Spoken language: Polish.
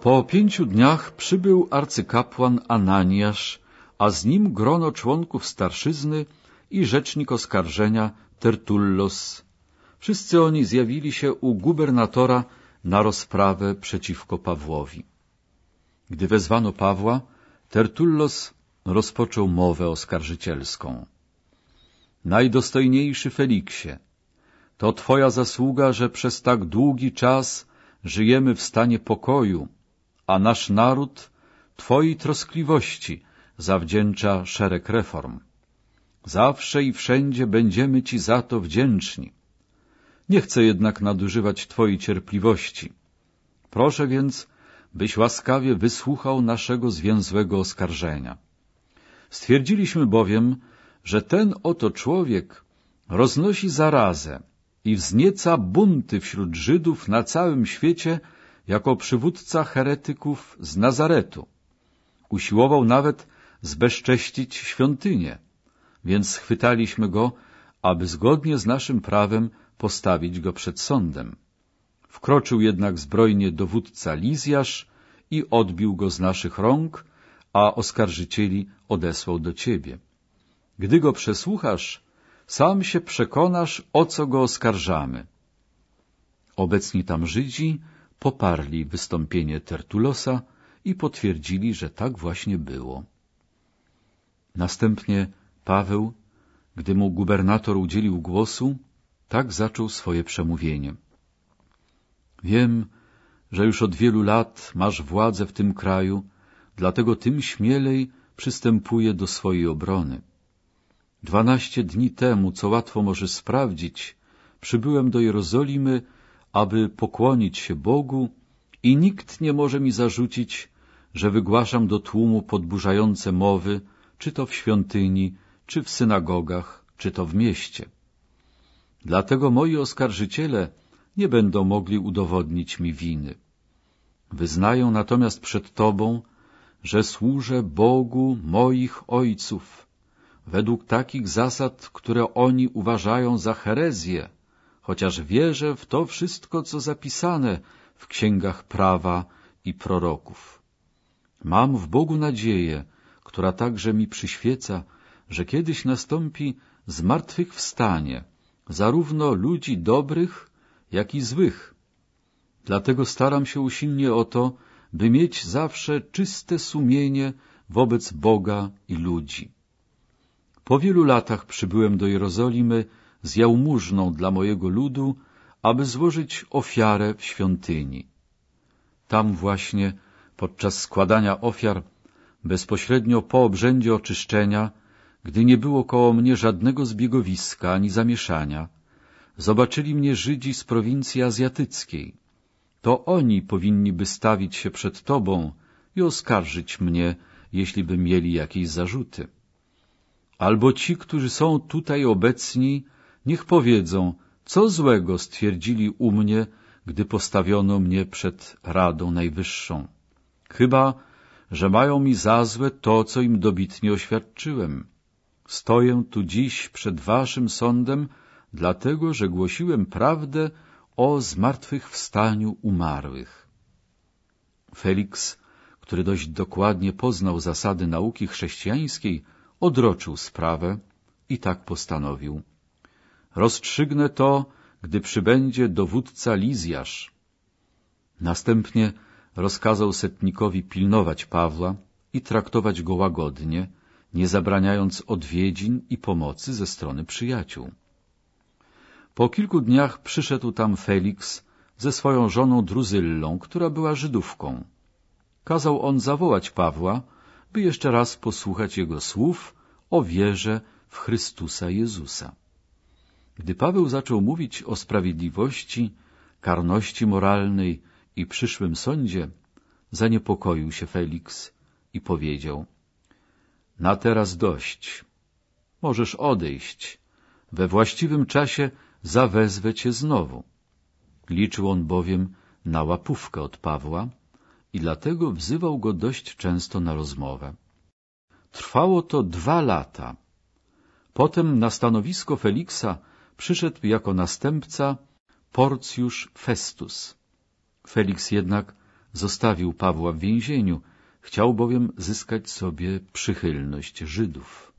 Po pięciu dniach przybył arcykapłan Ananiasz, a z nim grono członków starszyzny i rzecznik oskarżenia Tertullos. Wszyscy oni zjawili się u gubernatora na rozprawę przeciwko Pawłowi. Gdy wezwano Pawła, Tertullos rozpoczął mowę oskarżycielską. Najdostojniejszy Feliksie, to Twoja zasługa, że przez tak długi czas żyjemy w stanie pokoju, a nasz naród Twojej troskliwości zawdzięcza szereg reform. Zawsze i wszędzie będziemy Ci za to wdzięczni. Nie chcę jednak nadużywać Twojej cierpliwości. Proszę więc, byś łaskawie wysłuchał naszego zwięzłego oskarżenia. Stwierdziliśmy bowiem, że ten oto człowiek roznosi zarazę i wznieca bunty wśród Żydów na całym świecie jako przywódca heretyków z Nazaretu. Usiłował nawet zbezcześcić świątynię, więc schwytaliśmy go, aby zgodnie z naszym prawem postawić go przed sądem. Wkroczył jednak zbrojnie dowódca Lizjasz i odbił go z naszych rąk, a oskarżycieli odesłał do ciebie. Gdy go przesłuchasz, sam się przekonasz, o co go oskarżamy. Obecni tam Żydzi poparli wystąpienie Tertulosa i potwierdzili, że tak właśnie było. Następnie Paweł, gdy mu gubernator udzielił głosu, tak zaczął swoje przemówienie. Wiem, że już od wielu lat masz władzę w tym kraju, dlatego tym śmielej przystępuję do swojej obrony. Dwanaście dni temu, co łatwo może sprawdzić, przybyłem do Jerozolimy, aby pokłonić się Bogu i nikt nie może mi zarzucić, że wygłaszam do tłumu podburzające mowy, czy to w świątyni, czy w synagogach, czy to w mieście. Dlatego moi oskarżyciele nie będą mogli udowodnić mi winy. Wyznają natomiast przed Tobą, że służę Bogu moich ojców, według takich zasad, które oni uważają za herezję, chociaż wierzę w to wszystko, co zapisane w księgach prawa i proroków. Mam w Bogu nadzieję, która także mi przyświeca, że kiedyś nastąpi zmartwychwstanie zarówno ludzi dobrych, jak i złych. Dlatego staram się usilnie o to, by mieć zawsze czyste sumienie wobec Boga i ludzi. Po wielu latach przybyłem do Jerozolimy z jałmużną dla mojego ludu, aby złożyć ofiarę w świątyni. Tam właśnie, podczas składania ofiar, bezpośrednio po obrzędzie oczyszczenia, gdy nie było koło mnie żadnego zbiegowiska ani zamieszania, zobaczyli mnie Żydzi z prowincji azjatyckiej. To oni powinni by stawić się przed Tobą i oskarżyć mnie, jeśli by mieli jakieś zarzuty. Albo ci, którzy są tutaj obecni, niech powiedzą, co złego stwierdzili u mnie, gdy postawiono mnie przed Radą Najwyższą. Chyba, że mają mi za złe to, co im dobitnie oświadczyłem. Stoję tu dziś przed waszym sądem, dlatego, że głosiłem prawdę o zmartwychwstaniu umarłych. Felix, który dość dokładnie poznał zasady nauki chrześcijańskiej, odroczył sprawę i tak postanowił. Rozstrzygnę to, gdy przybędzie dowódca Lizjasz. Następnie rozkazał setnikowi pilnować Pawła i traktować go łagodnie, nie zabraniając odwiedzin i pomocy ze strony przyjaciół. Po kilku dniach przyszedł tam Felix ze swoją żoną Druzyllą, która była Żydówką. Kazał on zawołać Pawła, by jeszcze raz posłuchać jego słów o wierze w Chrystusa Jezusa. Gdy Paweł zaczął mówić o sprawiedliwości, karności moralnej i przyszłym sądzie, zaniepokoił się Felix i powiedział — Na teraz dość. Możesz odejść. We właściwym czasie zawezwę cię znowu. Liczył on bowiem na łapówkę od Pawła i dlatego wzywał go dość często na rozmowę. Trwało to dwa lata. Potem na stanowisko Feliksa przyszedł jako następca Porcjusz Festus. Felix jednak zostawił Pawła w więzieniu, chciał bowiem zyskać sobie przychylność Żydów.